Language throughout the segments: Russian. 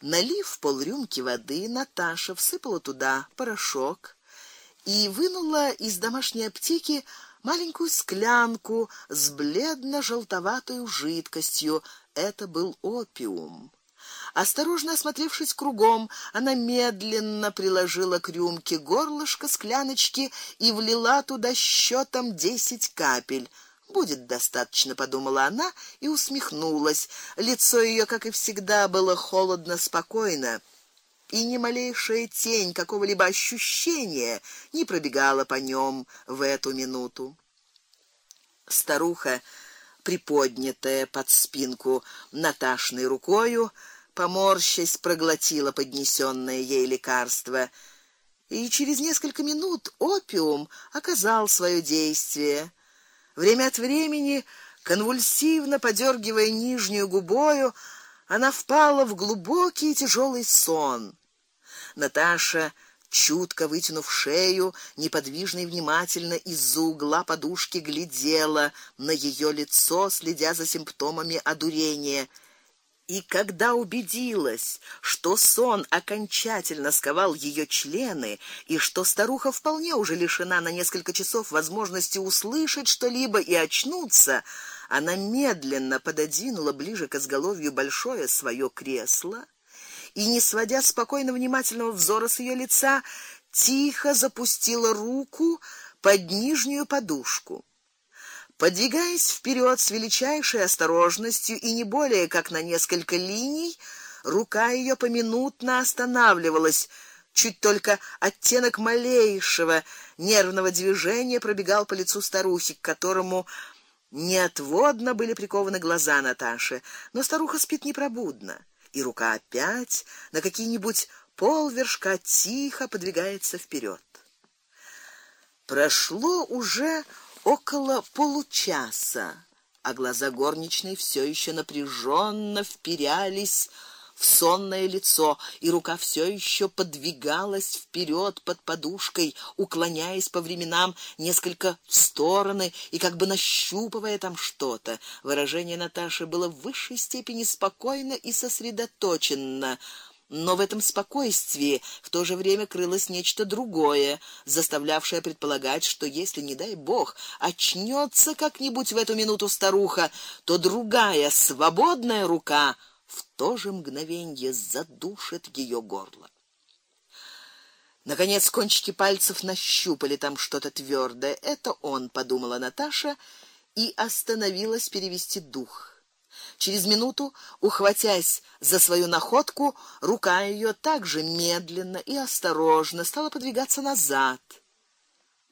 Налив полрюмки воды, Наташа всыпала туда порошок и вынула из домашней аптеки маленькую склянку с бледно-желтоватой жидкостью. Это был опиум. Осторожно осмотревшись кругом, она медленно приложила к рюмке горлышко скляночки и влила туда счетом десять капель. Будет достаточно, подумала она и усмехнулась. Лицо ее, как и всегда, было холодно спокойно, и ни малейшая тень какого-либо ощущения не пробегала по нем в эту минуту. Старуха, приподнятая под спинку Наташной рукою, поморщась, проглотила поднесенное ей лекарство, и через несколько минут опиум оказал свое действие. Время от времени, конвульсивно подергивая нижнюю губою, она впала в глубокий тяжелый сон. Наташа чутко вытянув шею, неподвижно и внимательно из-за угла подушки глядела на ее лицо, следя за симптомами одурения. И когда убедилась, что сон окончательно сковал ее члены и что старуха вполне уже лишена на несколько часов возможности услышать что-либо и очнуться, она медленно пододвинула ближе к изголовью большое свое кресло и не сводя спокойно внимательного взора с ее лица, тихо запустила руку под нижнюю подушку. Подвигаясь вперед с величайшей осторожностью и не более как на несколько линий, рука ее поминутно останавливалась, чуть только оттенок малейшего нервного движения пробегал по лицу старухи, к которому неотводно были прикованы глаза Наташи, но старуха спит непробудно, и рука опять на какие-нибудь полвершка тихо подвигается вперед. Прошло уже около получаса, а глаза горничной все еще напряженно впирались в сонное лицо, и рука все еще подвигалась вперед под подушкой, уклоняясь по временам несколько в стороны и как бы нащупывая там что-то. Выражение Наташи было в высшей степени спокойно и сосредоточенно но в этом спокойствии в то же время крылось нечто другое, заставлявшее предполагать, что если не дай бог очнется как-нибудь в эту минуту старуха, то другая свободная рука в то же мгновенье задушит ее горло. Наконец кончики пальцев нащупали там что-то твердое. Это он, подумала Наташа и остановилась перевести дух. Через минуту, ухватясь за свою находку, рука ее также медленно и осторожно стала подвигаться назад.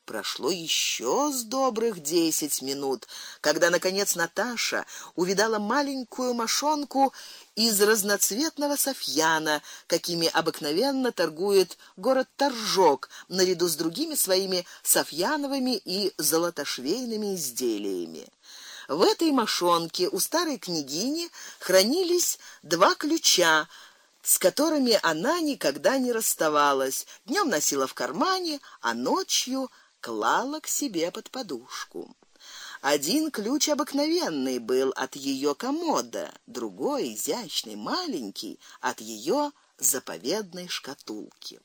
Прошло еще с добрых десять минут, когда наконец Наташа увидала маленькую мошонку из разноцветного софьяна, какими обыкновенно торгует город Торжок, наряду с другими своими софьяновыми и золотошвейными изделиями. В этой мошонке у старой княгини хранились два ключа, с которыми она никогда не расставалась. Днем носила в кармане, а ночью клала к себе под подушку. Один ключ обыкновенный был от ее комода, другой изящный, маленький, от ее заповедной шкатулки.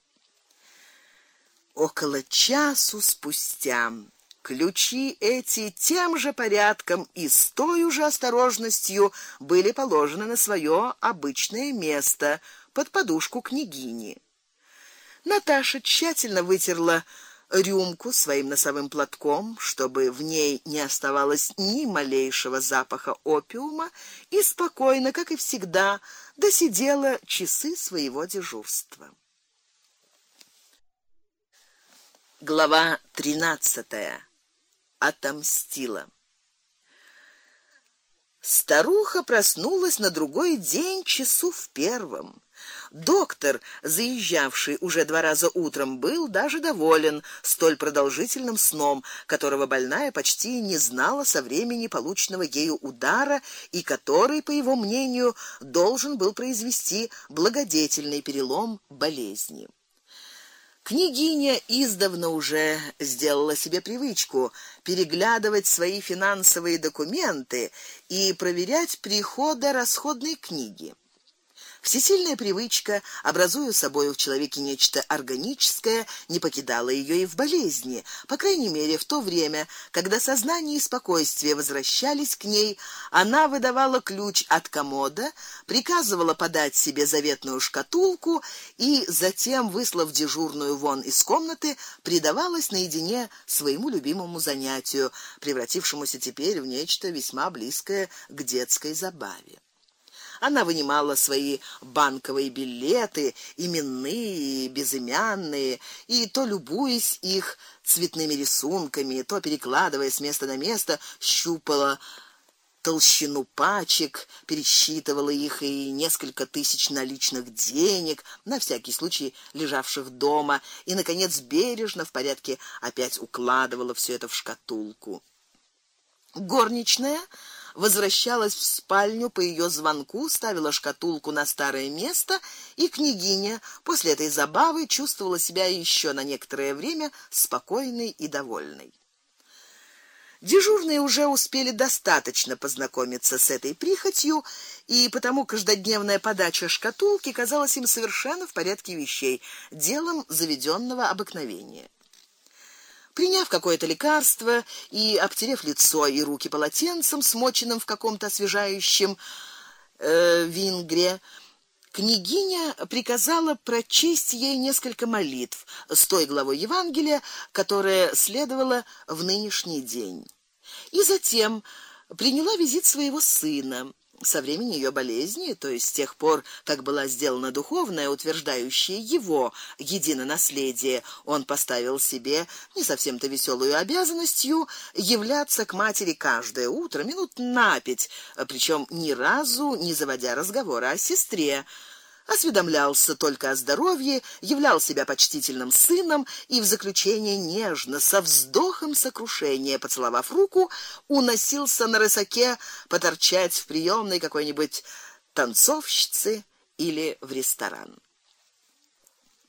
Около часу спустя Ключи эти тем же порядком и с той же осторожностью были положены на свое обычное место под подушку княгини. Наташа тщательно вытерла рюмку своим носовым платком, чтобы в ней не оставалось ни малейшего запаха опиума, и спокойно, как и всегда, досидела часы своего дежурства. Глава тринадцатая отомстила. Старуха проснулась на другой день часу в первом. Доктор, заезжавший уже два раза утром, был даже доволен столь продолжительным сном, которого больная почти не знала со времени полученного ею удара и который, по его мнению, должен был произвести благодетельный перелом болезни. Княгиня издавна уже сделала себе привычку переглядывать свои финансовые документы и проверять приходы расходной книги. Всесильная привычка, образуя собою в человеке нечто органическое, не покидала ее и в болезни, по крайней мере, в то время, когда сознание и спокойствие возвращались к ней, она выдавала ключ от комода, приказывала подать себе заветную шкатулку и затем, выслав дежурную вон из комнаты, предавалась наедине своему любимому занятию, превратившемуся теперь в нечто весьма близкое к детской забаве. Она вынимала свои банковые билеты, именные безымянные, и то любуясь их цветными рисунками, то перекладывая с места на место, щупала толщину пачек, пересчитывала их и несколько тысяч наличных денег, на всякий случай лежавших дома, и наконец бережно в порядке опять укладывала все это в шкатулку. Горничная возвращалась в спальню по ее звонку, ставила шкатулку на старое место, и княгиня после этой забавы чувствовала себя еще на некоторое время спокойной и довольной. Дежурные уже успели достаточно познакомиться с этой прихотью, и потому каждодневная подача шкатулки казалась им совершенно в порядке вещей, делом заведенного обыкновения. Приняв какое-то лекарство и обтерев лицо и руки полотенцем, смоченным в каком-то освежающем э, вингре, княгиня приказала прочесть ей несколько молитв с той главой Евангелия, которая следовала в нынешний день. И затем приняла визит своего сына со времени ее болезни, то есть с тех пор, как была сделана духовная, утверждающая его единонаследие, он поставил себе не совсем-то веселую обязанностью являться к матери каждое утро минут на пять, причем ни разу не заводя разговора о сестре осведомлялся только о здоровье, являл себя почтительным сыном и в заключение нежно, со вздохом сокрушения, поцеловав руку, уносился на рысаке поторчать в приёмной какой-нибудь танцовщицы или в ресторан.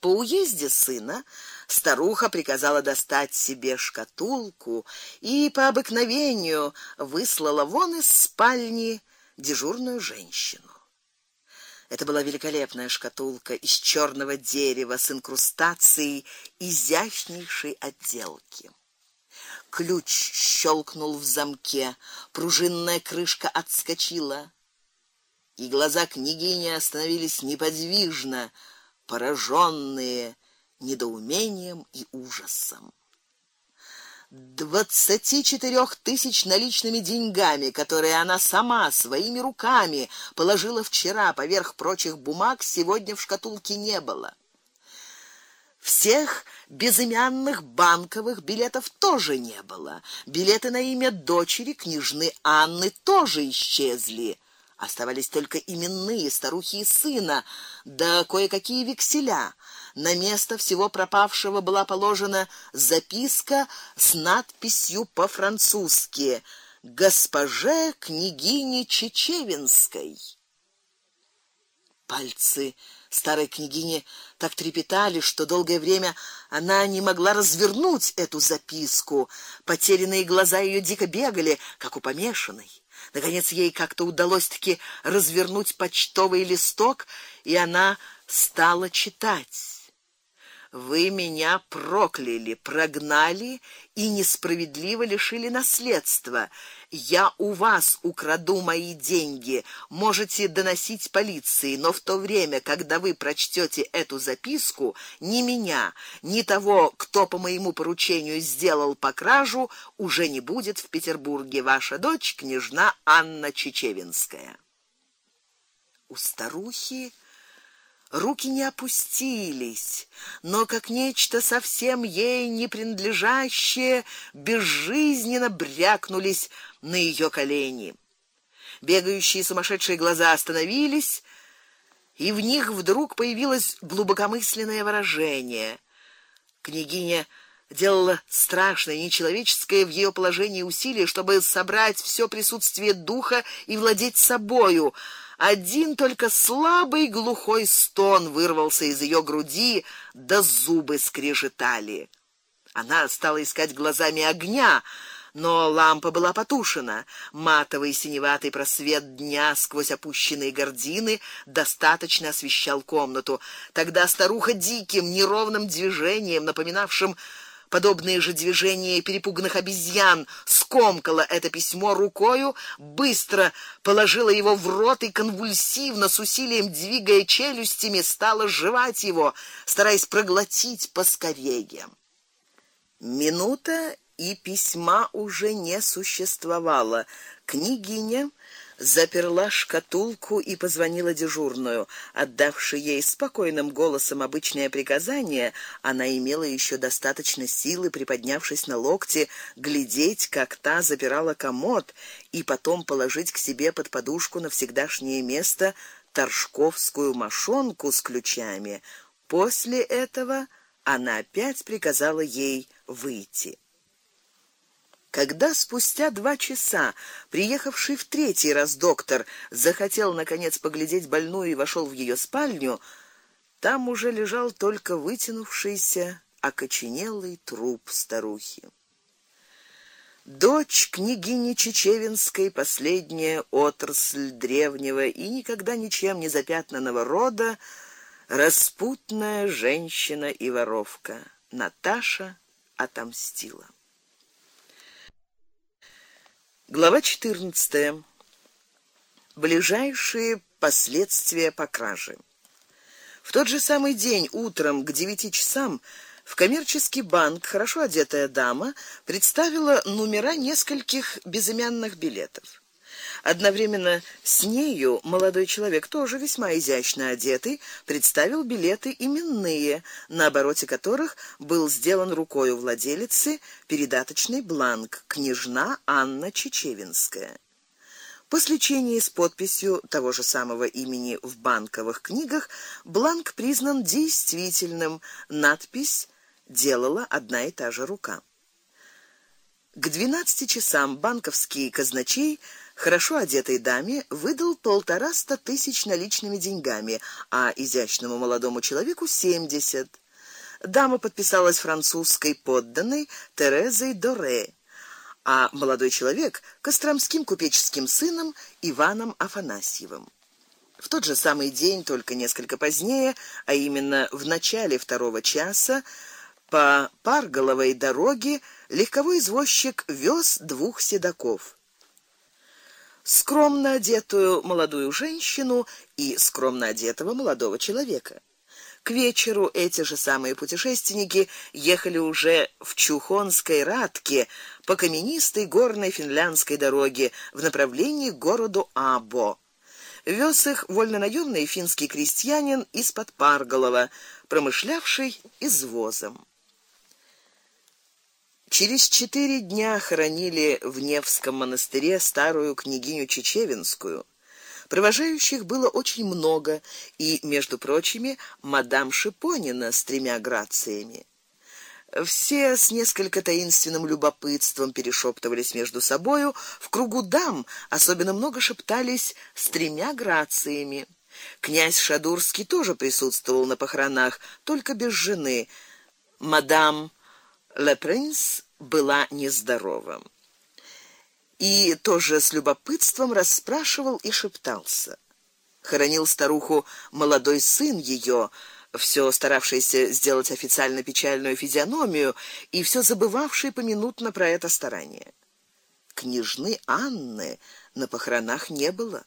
По уезде сына старуха приказала достать себе шкатулку и по обыкновению выслала вон из спальни дежурную женщину. Это была великолепная шкатулка из черного дерева с инкрустацией изящнейшей отделки. Ключ щелкнул в замке, пружинная крышка отскочила, и глаза княгини остановились неподвижно, пораженные недоумением и ужасом двадцати четырех тысяч наличными деньгами, которые она сама своими руками положила вчера поверх прочих бумаг, сегодня в шкатулке не было. Всех безымянных банковых билетов тоже не было. Билеты на имя дочери княжны Анны тоже исчезли. Оставались только именные старухи и сына, да кое-какие векселя. На место всего пропавшего была положена записка с надписью по-французски: "Госпоже княгине Чечевинской". Пальцы старой княгини так трепетали, что долгое время она не могла развернуть эту записку. Потерянные глаза ее дико бегали, как у помешанной. Наконец ей как-то удалось таки развернуть почтовый листок, и она стала читать. Вы меня прокляли, прогнали и несправедливо лишили наследства. Я у вас украду мои деньги. Можете доносить полиции, но в то время, когда вы прочтете эту записку, ни меня, ни того, кто по моему поручению сделал покражу, уже не будет в Петербурге. Ваша дочь, княжна Анна Чечевинская. У старухи руки не опустились, но как нечто совсем ей не принадлежащее безжизненно брякнулись на ее колени. Бегающие сумасшедшие глаза остановились, и в них вдруг появилось глубокомысленное выражение. Княгиня делала страшное, нечеловеческое в ее положении усилие, чтобы собрать все присутствие духа и владеть собою. Один только слабый глухой стон вырвался из ее груди, да зубы скрежетали. Она стала искать глазами огня, но лампа была потушена. Матовый синеватый просвет дня сквозь опущенные гардины достаточно освещал комнату. Тогда старуха диким неровным движением, напоминавшим подобные же движения перепуганных обезьян, скомкала это письмо рукою, быстро положила его в рот и конвульсивно с усилием двигая челюстями стала жевать его, стараясь проглотить поскорее. Минута и письма уже не существовало. Княгиня заперла шкатулку и позвонила дежурную. Отдавши ей спокойным голосом обычное приказание, она имела еще достаточно силы, приподнявшись на локте, глядеть, как та запирала комод, и потом положить к себе под подушку на всегдашнее место торжковскую мошонку с ключами. После этого она опять приказала ей выйти. Когда спустя два часа приехавший в третий раз доктор захотел наконец поглядеть больную и вошел в ее спальню, там уже лежал только вытянувшийся, окоченелый труп старухи. Дочь княгини Чечевинской, последняя отрасль древнего и никогда ничем не запятнанного рода, распутная женщина и воровка. Наташа отомстила. Глава 14. Ближайшие последствия по краже. В тот же самый день утром к девяти часам в коммерческий банк хорошо одетая дама представила номера нескольких безымянных билетов. Одновременно с нею молодой человек, тоже весьма изящно одетый, представил билеты именные, на обороте которых был сделан рукой владелицы передаточный бланк княжна Анна Чечевинская. По сличении с подписью того же самого имени в банковых книгах бланк признан действительным, надпись делала одна и та же рука. К двенадцати часам банковский казначей хорошо одетой даме выдал полтораста тысяч наличными деньгами, а изящному молодому человеку семьдесят. Дама подписалась французской подданной Терезой Доре, а молодой человек костромским купеческим сыном Иваном Афанасьевым. В тот же самый день, только несколько позднее, а именно в начале второго часа, по Парголовой дороге легковой извозчик вез двух седаков скромно одетую молодую женщину и скромно одетого молодого человека. К вечеру эти же самые путешественники ехали уже в Чухонской Радке по каменистой горной финляндской дороге в направлении к городу Або. Вёз их вольнонаёмный финский крестьянин из-под Парголова, промышлявший извозом. Через четыре дня хоронили в Невском монастыре старую княгиню Чечевинскую. Провожающих было очень много, и, между прочими, мадам Шипонина с тремя грациями. Все с несколько таинственным любопытством перешептывались между собою, в кругу дам особенно много шептались с тремя грациями. Князь Шадурский тоже присутствовал на похоронах, только без жены. Мадам Ле Принц была нездорова. И тоже с любопытством расспрашивал и шептался. Хоронил старуху молодой сын ее, все старавшийся сделать официально печальную физиономию и все забывавший поминутно про это старание. Княжны Анны на похоронах не было.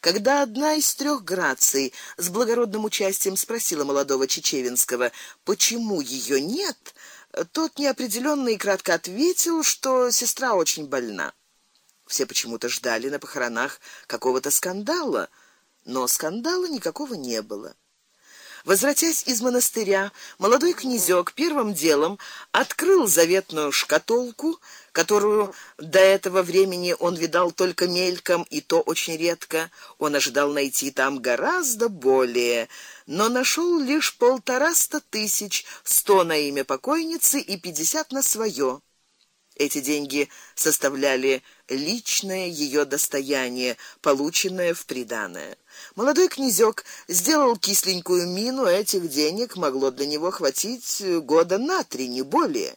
Когда одна из трех граций с благородным участием спросила молодого Чечевинского, почему ее нет, тот неопределенно и кратко ответил, что сестра очень больна. Все почему-то ждали на похоронах какого-то скандала, но скандала никакого не было. Возвратясь из монастыря, молодой князёк первым делом открыл заветную шкатулку, которую до этого времени он видал только мельком и то очень редко. Он ожидал найти там гораздо более, но нашел лишь полтораста тысяч, сто на имя покойницы и пятьдесят на свое. Эти деньги составляли личное ее достояние, полученное в приданое. Молодой князёк сделал кисленькую мину, этих денег могло для него хватить года на три, не более.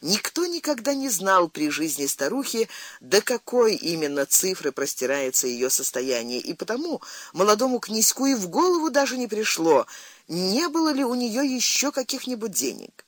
Никто никогда не знал при жизни старухи, до какой именно цифры простирается ее состояние, и потому молодому князьку и в голову даже не пришло, не было ли у нее еще каких-нибудь денег.